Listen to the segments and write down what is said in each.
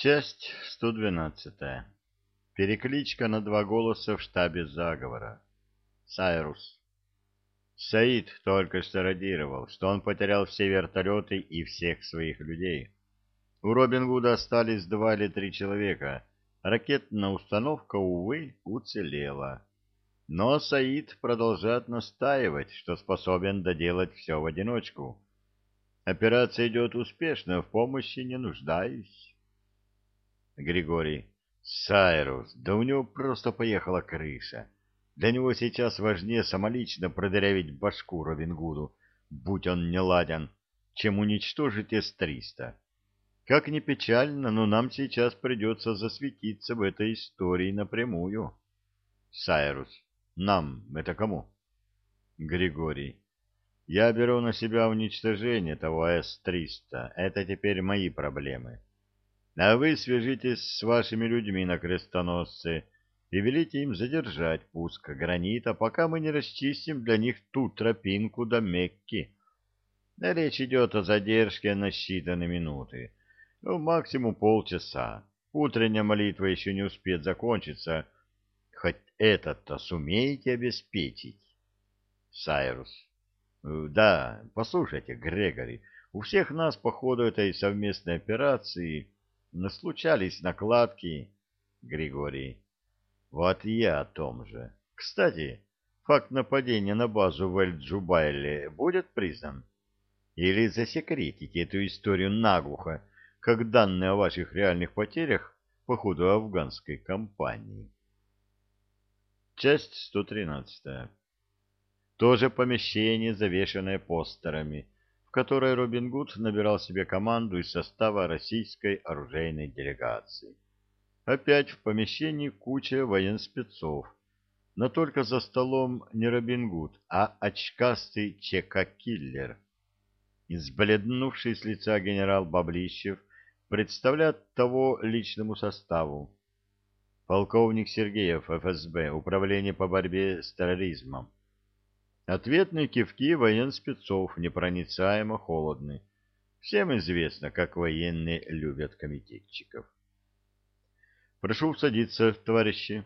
Часть 112. Перекличка на два голоса в штабе заговора. Сайрус. Саид только что радировал, что он потерял все вертолеты и всех своих людей. У Робин Гуда остались два или три человека. Ракетная установка, увы, уцелела. Но Саид продолжает настаивать, что способен доделать все в одиночку. Операция идет успешно, в помощи не нуждаюсь. Григорий. Сайрус, да у него просто поехала крыша. Для него сейчас важнее самолично продырявить башку Робин будь он не ладен, чем уничтожить С-300. Как ни печально, но нам сейчас придется засветиться в этой истории напрямую. Сайрус. Нам. Это кому? Григорий. Я беру на себя уничтожение того С-300. Это теперь мои проблемы. А вы свяжитесь с вашими людьми на крестоносце и велите им задержать пуск гранита, пока мы не расчистим для них ту тропинку до Мекки. Речь идет о задержке на считанные минуты, ну, максимум полчаса. Утренняя молитва еще не успеет закончиться, хоть этот-то сумеете обеспечить. Сайрус. Да, послушайте, Грегори, у всех нас по ходу этой совместной операции Случались накладки, Григорий. Вот я о том же. Кстати, факт нападения на базу в Эль-Джубайле будет признан? Или засекретите эту историю наглухо, как данные о ваших реальных потерях по ходу афганской кампании? Часть 113. То же помещение, завешенное постерами, в которой Робин Гуд набирал себе команду из состава российской оружейной делегации. Опять в помещении куча военспецов, но только за столом не Робин Гуд, а очкастый ЧК-киллер. Избледнувший с лица генерал Баблищев представляет того личному составу. Полковник Сергеев, ФСБ, Управление по борьбе с терроризмом. Ответные кивки военспецов непроницаемо холодны. Всем известно, как военные любят комитетчиков. Прошу садиться, товарищи.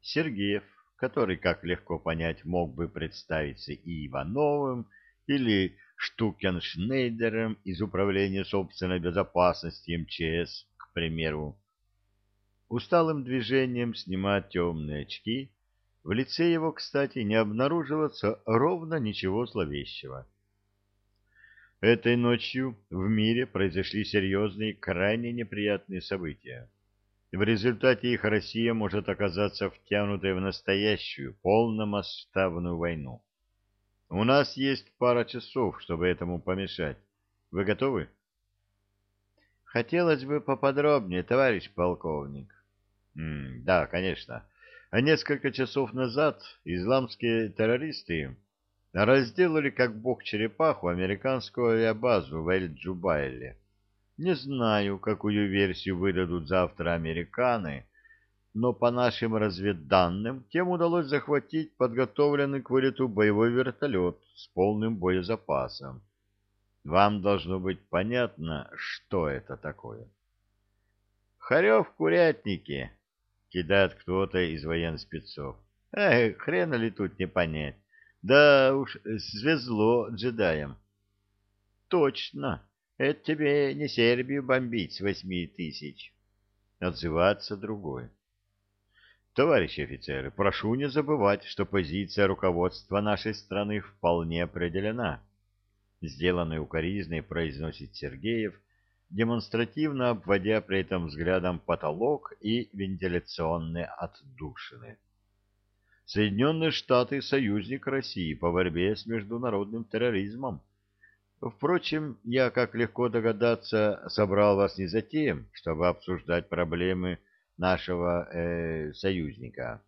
Сергеев, который, как легко понять, мог бы представиться и Ивановым, или Штукеншнейдером из Управления собственной безопасности МЧС, к примеру, усталым движением снимает темные очки в лице его, кстати, не обнаруживается ровно ничего зловещего. Этой ночью в мире произошли серьезные, крайне неприятные события. В результате их Россия может оказаться втянутой в настоящую, полномасштабную войну. У нас есть пара часов, чтобы этому помешать. Вы готовы? Хотелось бы поподробнее, товарищ полковник. М да, конечно. А несколько часов назад исламские террористы разделали как бог черепаху американскую авиабазу в Эль-Джубайле. Не знаю, какую версию выдадут завтра американы, но по нашим разведданным тем удалось захватить подготовленный к вылету боевой вертолет с полным боезапасом. Вам должно быть понятно, что это такое. Харев в курятнике, кидает кто-то из военспецов. Эх, хрена ли тут не понять. Да уж, свезло джедаям. Точно, это тебе не Сербию бомбить с восьми тысяч. Отзываться другой. Товарищи офицеры, прошу не забывать, что позиция руководства нашей страны вполне определена. Сделанный укоризной произносит Сергеев, демонстративно обводя при этом взглядом потолок и вентиляционные отдушины. Соединенные Штаты — союзник России по борьбе с международным терроризмом. Впрочем, я, как легко догадаться, собрал вас не за тем, чтобы обсуждать проблемы нашего э, союзника.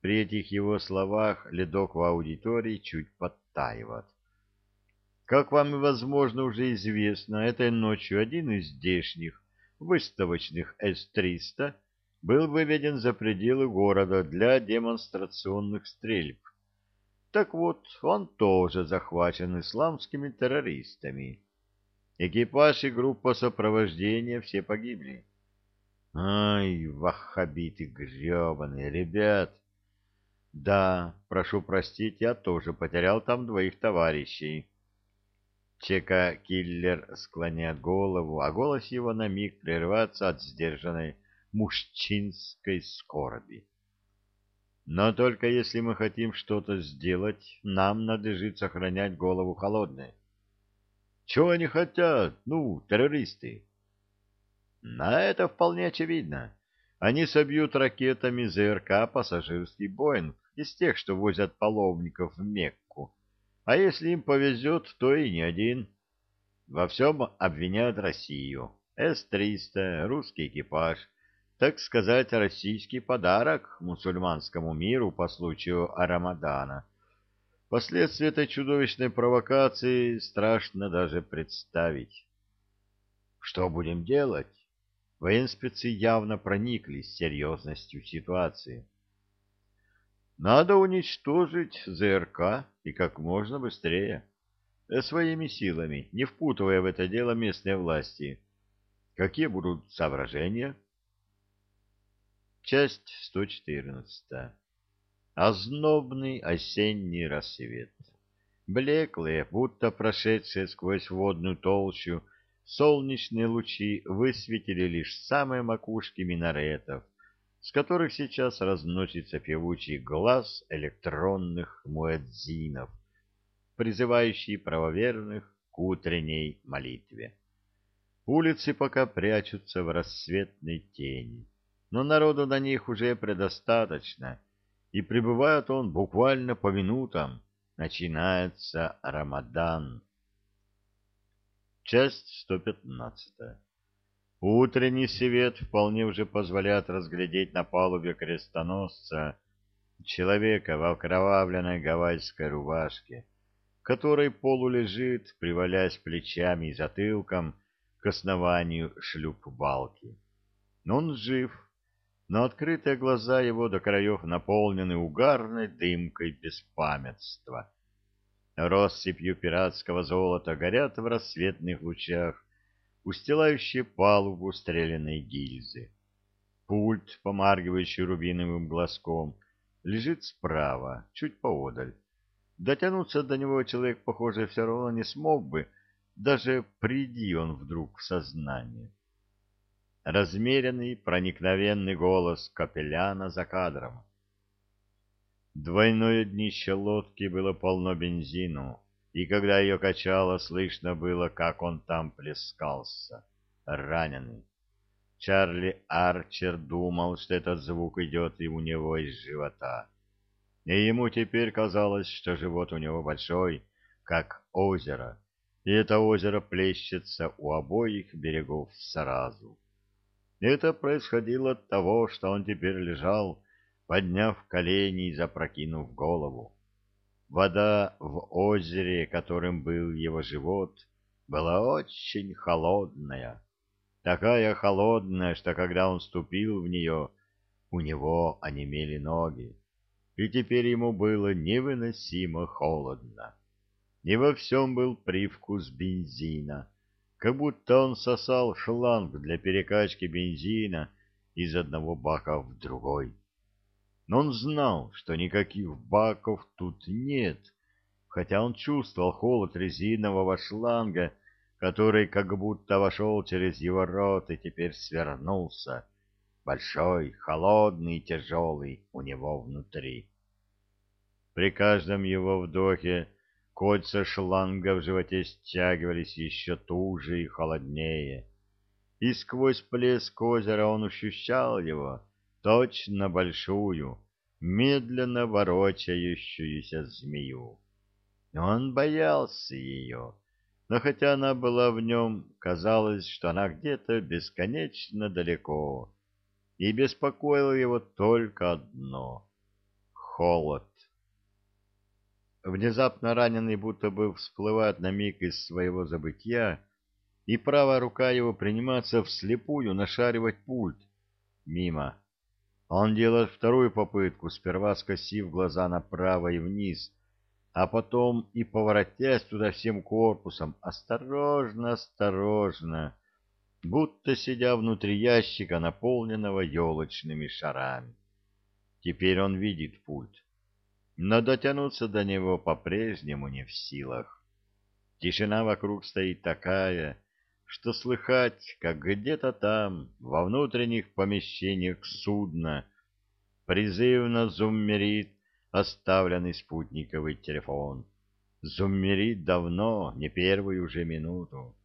При этих его словах ледок в аудитории чуть подтаивает. Как вам, возможно, уже известно, этой ночью один из здешних выставочных С-300 был выведен за пределы города для демонстрационных стрельб. Так вот, он тоже захвачен исламскими террористами. Экипаж и группа сопровождения все погибли. Ай, ваххабиты гребаные, ребят! Да, прошу простить, я тоже потерял там двоих товарищей. Чека-киллер склоняет голову, а голос его на миг прерывается от сдержанной мужчинской скорби. Но только если мы хотим что-то сделать, нам надлежит сохранять голову холодной. Чего они хотят? Ну, террористы. На это вполне очевидно. Они собьют ракетами ЗРК пассажирский Боинг из тех, что возят паломников в Мекку. А если им повезет, то и не один. Во всем обвиняют Россию. С-300, русский экипаж, так сказать, российский подарок мусульманскому миру по случаю Рамадана. Последствия этой чудовищной провокации страшно даже представить. Что будем делать? Военспецы явно прониклись серьезностью ситуации. Надо уничтожить ЗРК и как можно быстрее, э, своими силами, не впутывая в это дело местные власти. Какие будут соображения? Часть 114. Ознобный осенний рассвет. Блеклые, будто прошедшие сквозь водную толщу, солнечные лучи высветили лишь самые макушки минаретов, с которых сейчас разносится певучий глаз электронных муэдзинов, призывающий правоверных к утренней молитве. Улицы пока прячутся в рассветной тени, но народу на них уже предостаточно, и пребывает он буквально по минутам. Начинается Рамадан. Часть 115. Утренний свет вполне уже позволяет разглядеть на палубе крестоносца человека в окровавленной гавайской рубашке, который полулежит, привалясь плечами и затылком к основанию шлюп-балки. Он жив, но открытые глаза его до краев наполнены угарной дымкой беспамятства россыпью пиратского золота горят в рассветных лучах устилающие палубу стрелянной гильзы. Пульт, помаргивающий рубиновым глазком, лежит справа, чуть поодаль. Дотянуться до него человек, похоже, все равно не смог бы, даже приди он вдруг в сознание. Размеренный, проникновенный голос капелляна за кадром. Двойное днище лодки было полно бензину, и когда ее качало, слышно было, как он там плескался, раненый. Чарли Арчер думал, что этот звук идет и у него из живота. И ему теперь казалось, что живот у него большой, как озеро, и это озеро плещется у обоих берегов сразу. Это происходило от того, что он теперь лежал, подняв колени и запрокинув голову. Вода в озере, которым был его живот, была очень холодная. Такая холодная, что когда он ступил в нее, у него онемели ноги. И теперь ему было невыносимо холодно. И во всем был привкус бензина, как будто он сосал шланг для перекачки бензина из одного бака в другой но он знал, что никаких баков тут нет, хотя он чувствовал холод резинового шланга, который как будто вошел через его рот и теперь свернулся, большой, холодный и тяжелый у него внутри. При каждом его вдохе кольца шланга в животе стягивались еще туже и холоднее, и сквозь плеск озера он ощущал его, точно большую, медленно ворочающуюся змею. Он боялся ее, но хотя она была в нем, казалось, что она где-то бесконечно далеко, и беспокоило его только одно — холод. Внезапно раненый будто бы всплывает на миг из своего забытья, и правая рука его принимается вслепую нашаривать пульт. Мимо. Он делает вторую попытку, сперва скосив глаза направо и вниз, а потом и поворотясь туда всем корпусом, осторожно, осторожно, будто сидя внутри ящика, наполненного елочными шарами. Теперь он видит пульт, но дотянуться до него по-прежнему не в силах. Тишина вокруг стоит такая, что слыхать, как где-то там, во внутренних помещениях судна, призывно зуммерит оставленный спутниковый телефон. Зуммерит давно, не первую уже минуту.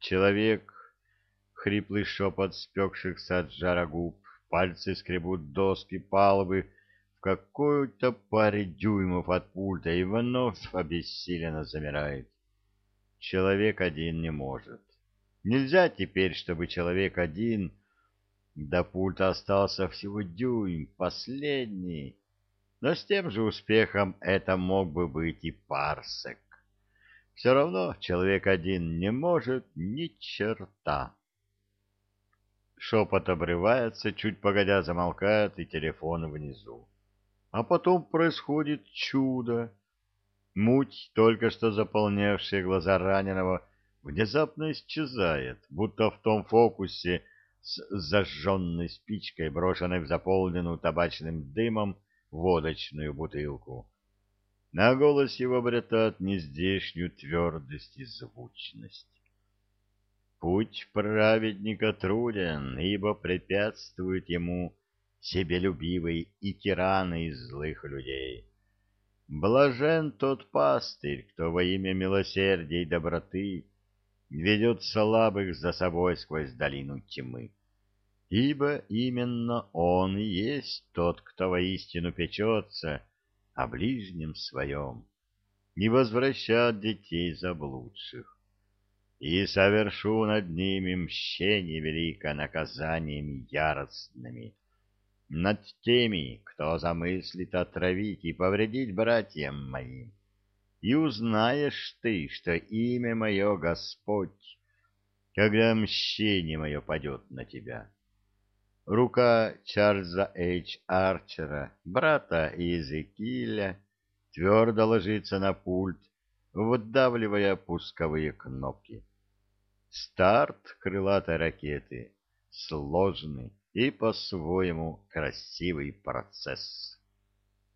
Человек, хриплый шепот спекшихся от жара губ, пальцы скребут доски палубы в какой-то паре дюймов от пульта и вновь обессиленно замирает. Человек один не может. Нельзя теперь, чтобы человек один... До пульта остался всего дюйм, последний но с тем же успехом это мог бы быть и парсек. Все равно человек один не может ни черта. Шепот обрывается, чуть погодя замолкает и телефон внизу. А потом происходит чудо. Муть, только что заполнявшая глаза раненого, внезапно исчезает, будто в том фокусе с зажженной спичкой, брошенной в заполненную табачным дымом водочную бутылку. На голос его обретает нездешнюю твердость и звучность. Путь праведника труден, ибо препятствует ему себелюбивый и тираны из злых людей. Блажен тот пастырь, кто во имя милосердия и доброты ведет слабых за собой сквозь долину тьмы ибо именно он и есть тот, кто воистину печется о ближнем своем и возвращает детей заблудших. И совершу над ними мщение великое наказаниями яростными, над теми, кто замыслит отравить и повредить братьям моим. И узнаешь ты, что имя мое Господь, когда мщение мое падет на тебя. Рука Чарльза Эйч Арчера, брата Иезекииля, твердо ложится на пульт, выдавливая пусковые кнопки. Старт крылатой ракеты — сложный и по-своему красивый процесс.